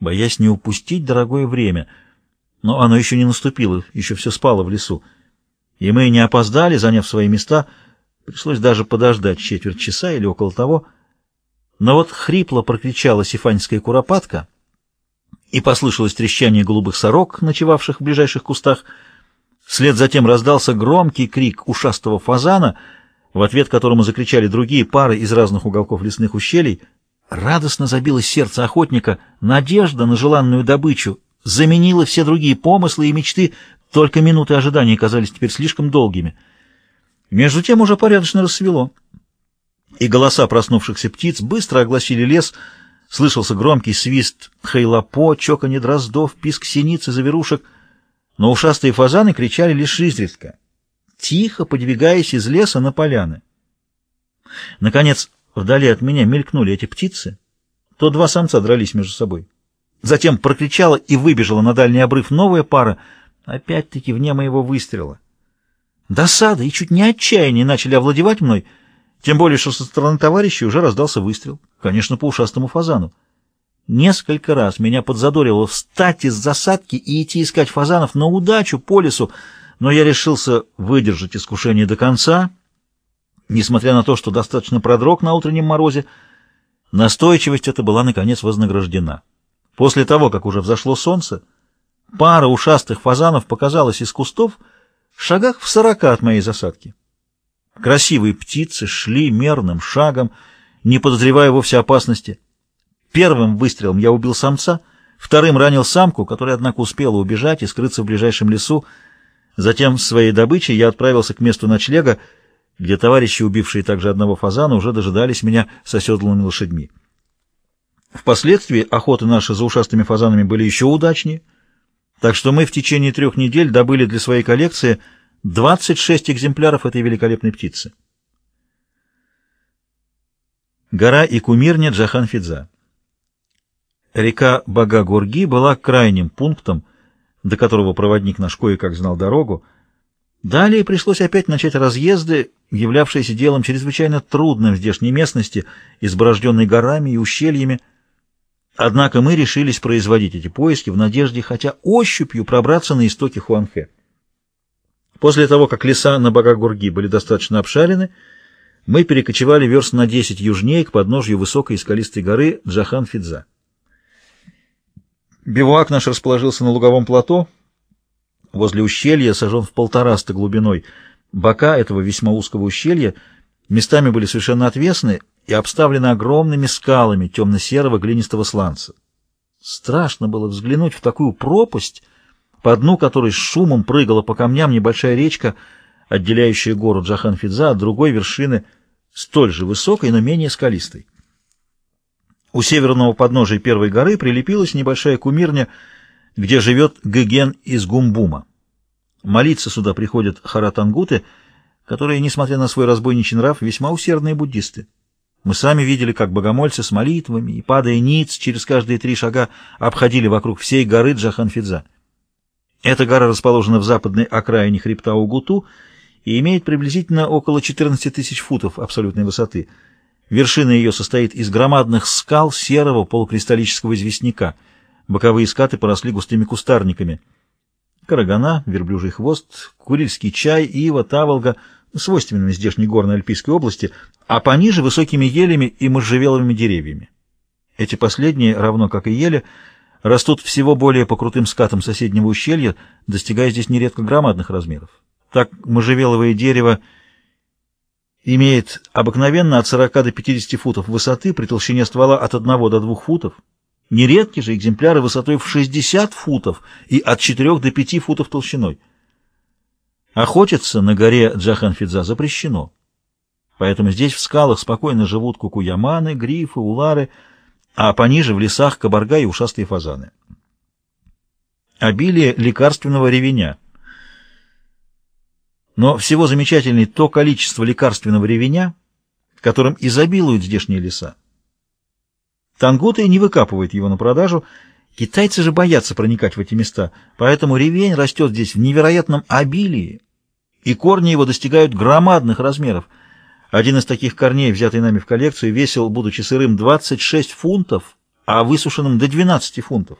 боясь не упустить дорогое время. Но оно еще не наступило, еще все спало в лесу. И мы не опоздали, заняв свои места. Пришлось даже подождать четверть часа или около того. Но вот хрипло прокричала сифаньская куропатка, и послышалось трещание голубых сорок, ночевавших в ближайших кустах. Вслед затем раздался громкий крик ушастого фазана, в ответ которому закричали другие пары из разных уголков лесных ущелий. Радостно забилось сердце охотника, надежда на желанную добычу заменила все другие помыслы и мечты, только минуты ожидания казались теперь слишком долгими. Между тем уже порядочно рассвело, и голоса проснувшихся птиц быстро огласили лес, слышался громкий свист хейлапо, чоканье дроздов, писк синиц и заверушек, но ушастые фазаны кричали лишь изредка, тихо подвигаясь из леса на поляны. Наконец, вдали от меня мелькнули эти птицы, то два самца дрались между собой. Затем прокричала и выбежала на дальний обрыв новая пара, опять-таки вне моего выстрела. Досада и чуть не отчаяние начали овладевать мной, тем более, что со стороны товарища уже раздался выстрел, конечно, по ушастому фазану. Несколько раз меня подзадорило встать из засадки и идти искать фазанов на удачу по лесу, но я решился выдержать искушение до конца, несмотря на то, что достаточно продрог на утреннем морозе, настойчивость эта была, наконец, вознаграждена. После того, как уже взошло солнце, пара ушастых фазанов показалась из кустов в шагах в сорока от моей засадки. Красивые птицы шли мерным шагом, не подозревая вовсе опасности. Первым выстрелом я убил самца, вторым ранил самку, которая, однако, успела убежать и скрыться в ближайшем лесу. Затем своей добычей я отправился к месту ночлега, где товарищи, убившие также одного фазана, уже дожидались меня с оседланными лошадьми. Впоследствии охоты наши за ушастыми фазанами были еще удачнее, так что мы в течение трех недель добыли для своей коллекции 26 экземпляров этой великолепной птицы. Гора и кумирня Джахан-Фидза Река Бага-Гурги была крайним пунктом, до которого проводник наш кое-как знал дорогу. Далее пришлось опять начать разъезды, являвшиеся делом чрезвычайно трудным в здешней местности, изборожденной горами и ущельями, Однако мы решились производить эти поиски в надежде хотя ощупью пробраться на истоки Хуанхэ. После того, как леса на Багагурги были достаточно обшарены, мы перекочевали верст на 10 южнее к подножью высокой скалистой горы Джахан-Фидза. Бивуак наш расположился на луговом плато, возле ущелья, сожжен в полтораста глубиной. Бока этого весьма узкого ущелья местами были совершенно отвесны, и обставлены огромными скалами темно-серого глинистого сланца. Страшно было взглянуть в такую пропасть, по дну которой с шумом прыгала по камням небольшая речка, отделяющая гору Джахан-Фидза от другой вершины, столь же высокой, но менее скалистой. У северного подножия первой горы прилепилась небольшая кумирня, где живет Геген из Гумбума. Молиться сюда приходят харатангуты, которые, несмотря на свой разбойничий нрав, весьма усердные буддисты. Мы сами видели, как богомольцы с молитвами и, падая ниц, через каждые три шага обходили вокруг всей горы Джаханфидза. Эта гора расположена в западной окраине хребта Угуту и имеет приблизительно около 14 тысяч футов абсолютной высоты. Вершина ее состоит из громадных скал серого полукристаллического известняка. Боковые скаты поросли густыми кустарниками. Карагана, верблюжий хвост, курильский чай, ива, таволга — свойственными здешней горной Альпийской области, а пониже высокими елями и можжевеловыми деревьями. Эти последние, равно как и ели, растут всего более по крутым скатам соседнего ущелья, достигая здесь нередко громадных размеров. Так можжевеловое дерево имеет обыкновенно от 40 до 50 футов высоты при толщине ствола от 1 до 2 футов. Нередки же экземпляры высотой в 60 футов и от 4 до 5 футов толщиной. Охотиться на горе Джаханфидза запрещено. Поэтому здесь в скалах спокойно живут кукуяманы, грифы, улары, а пониже в лесах кабарга и ушастые фазаны. Обилие лекарственного ревеня. Но всего замечательнее то количество лекарственного ревеня, которым изобилуют здешние леса. Тангуты не выкапывают его на продажу, китайцы же боятся проникать в эти места, поэтому ревень растет здесь в невероятном обилии, и корни его достигают громадных размеров. Один из таких корней, взятый нами в коллекцию, весил, будучи сырым, 26 фунтов, а высушенным до 12 фунтов.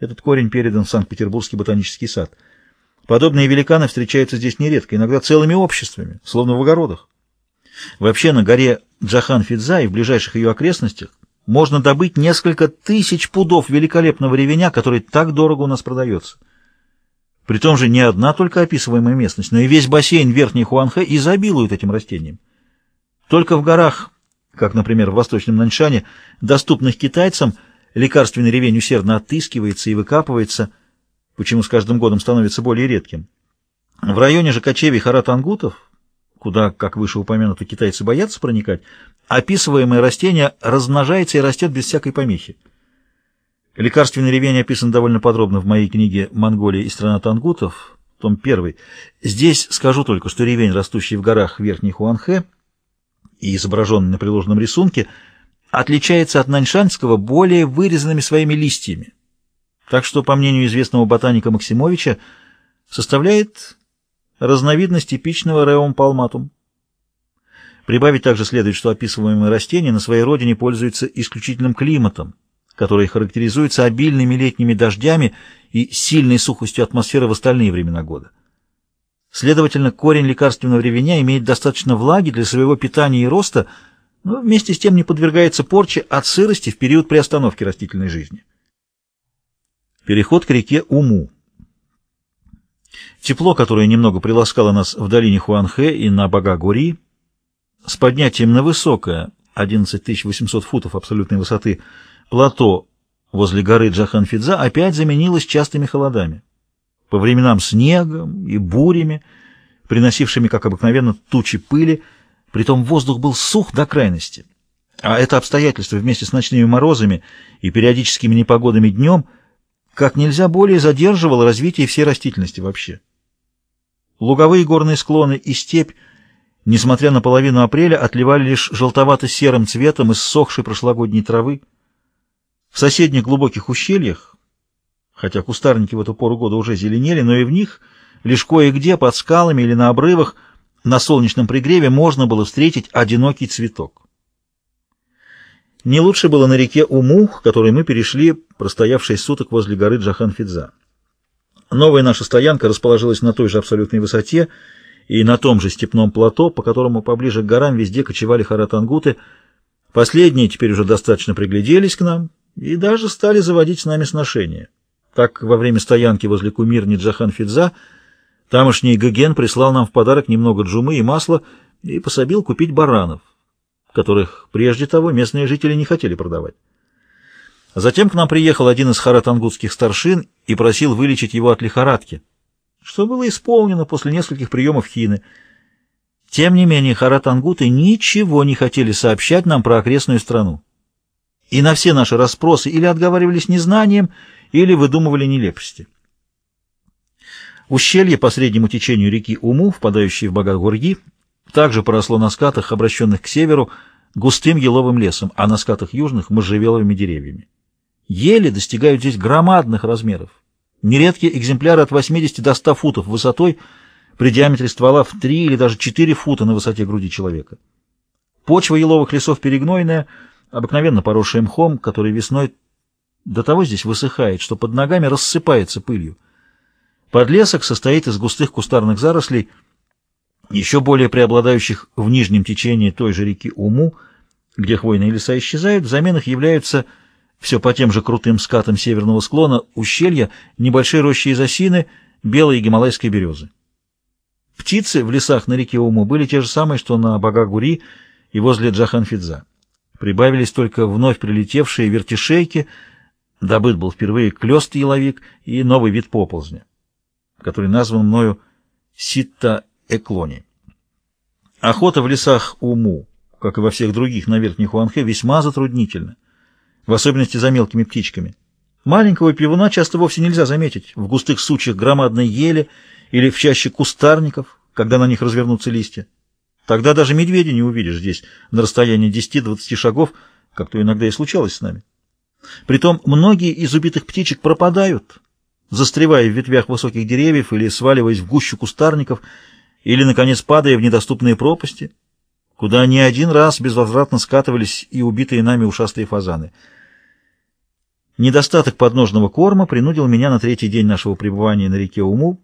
Этот корень передан в Санкт-Петербургский ботанический сад. Подобные великаны встречаются здесь нередко, иногда целыми обществами, словно в огородах. Вообще на горе Джахан-Фидза и в ближайших ее окрестностях можно добыть несколько тысяч пудов великолепного ревеня, который так дорого у нас продается. При том же не одна только описываемая местность, но и весь бассейн Верхней Хуанхэ изобилует этим растением. Только в горах, как, например, в Восточном Наньшане, доступных китайцам, лекарственный ревень усердно отыскивается и выкапывается, почему с каждым годом становится более редким. В районе же кочевий Харатангутов, куда, как выше упомянуто, китайцы боятся проникать, описываемое растение размножается и растет без всякой помехи. Лекарственный ревень описан довольно подробно в моей книге «Монголия и страна тангутов», том 1. Здесь скажу только, что ревень, растущий в горах Верхней Хуанхэ и изображенный на приложенном рисунке, отличается от наньшанского более вырезанными своими листьями. Так что, по мнению известного ботаника Максимовича, составляет разновидность типичного реум палматум. Прибавить также следует, что описываемые растения на своей родине пользуются исключительным климатом, который характеризуется обильными летними дождями и сильной сухостью атмосферы в остальные времена года. Следовательно, корень лекарственного ревеня имеет достаточно влаги для своего питания и роста, но вместе с тем не подвергается порче от сырости в период приостановки растительной жизни. Переход к реке Уму. Тепло, которое немного приласкало нас в долине Хуанхэ и на Багагури, с поднятием на высокое, 11 800 футов абсолютной высоты, плато возле горы Джаханфидза опять заменилось частыми холодами. По временам снегом и бурями, приносившими, как обыкновенно, тучи пыли, притом воздух был сух до крайности. А это обстоятельство вместе с ночными морозами и периодическими непогодами днем как нельзя более задерживало развитие всей растительности вообще. Луговые горные склоны и степь несмотря на половину апреля, отливали лишь желтовато-серым цветом из сохшей прошлогодней травы. В соседних глубоких ущельях, хотя кустарники в эту пору года уже зеленели, но и в них, лишь кое-где под скалами или на обрывах, на солнечном пригреве можно было встретить одинокий цветок. Не лучше было на реке Умух, которой мы перешли, простояв шесть суток возле горы Джахан-Фидза. Новая наша стоянка расположилась на той же абсолютной высоте, и на том же степном плато, по которому поближе к горам везде кочевали харатангуты. Последние теперь уже достаточно пригляделись к нам и даже стали заводить с нами сношения. Так, во время стоянки возле кумирни Джахан-Фидза тамошний Гаген прислал нам в подарок немного джумы и масла и пособил купить баранов, которых прежде того местные жители не хотели продавать. Затем к нам приехал один из харатангутских старшин и просил вылечить его от лихорадки что было исполнено после нескольких приемов хины. Тем не менее, харатангуты ничего не хотели сообщать нам про окрестную страну. И на все наши расспросы или отговаривались незнанием, или выдумывали нелепости. Ущелье по среднему течению реки Уму, впадающей в Багагурги, также поросло на скатах, обращенных к северу, густым еловым лесом, а на скатах южных — можжевеловыми деревьями. Ели достигают здесь громадных размеров. Нередки экземпляры от 80 до 100 футов высотой при диаметре ствола в 3 или даже 4 фута на высоте груди человека. Почва еловых лесов перегнойная, обыкновенно поросшая мхом, который весной до того здесь высыхает, что под ногами рассыпается пылью. Подлесок состоит из густых кустарных зарослей, еще более преобладающих в нижнем течении той же реки Уму, где хвойные леса исчезают, взамен их являются все по тем же крутым скатам северного склона ущелья, небольшие рощи из осины, белые гималайские березы. Птицы в лесах на реке Уму были те же самые, что на Багагури и возле Джаханфидза. Прибавились только вновь прилетевшие вертишейки, добыт был впервые клёст еловик и новый вид поползня, который назван мною ситта эклони. Охота в лесах Уму, как и во всех других на Верхней Хуанхэ, весьма затруднительна в особенности за мелкими птичками. Маленького пивуна часто вовсе нельзя заметить в густых сучьях громадной ели или в чаще кустарников, когда на них развернутся листья. Тогда даже медведя не увидишь здесь на расстоянии 10-20 шагов, как то иногда и случалось с нами. Притом многие из убитых птичек пропадают, застревая в ветвях высоких деревьев или сваливаясь в гущу кустарников, или, наконец, падая в недоступные пропасти — куда не один раз безвозвратно скатывались и убитые нами ушастые фазаны. Недостаток подножного корма принудил меня на третий день нашего пребывания на реке Уму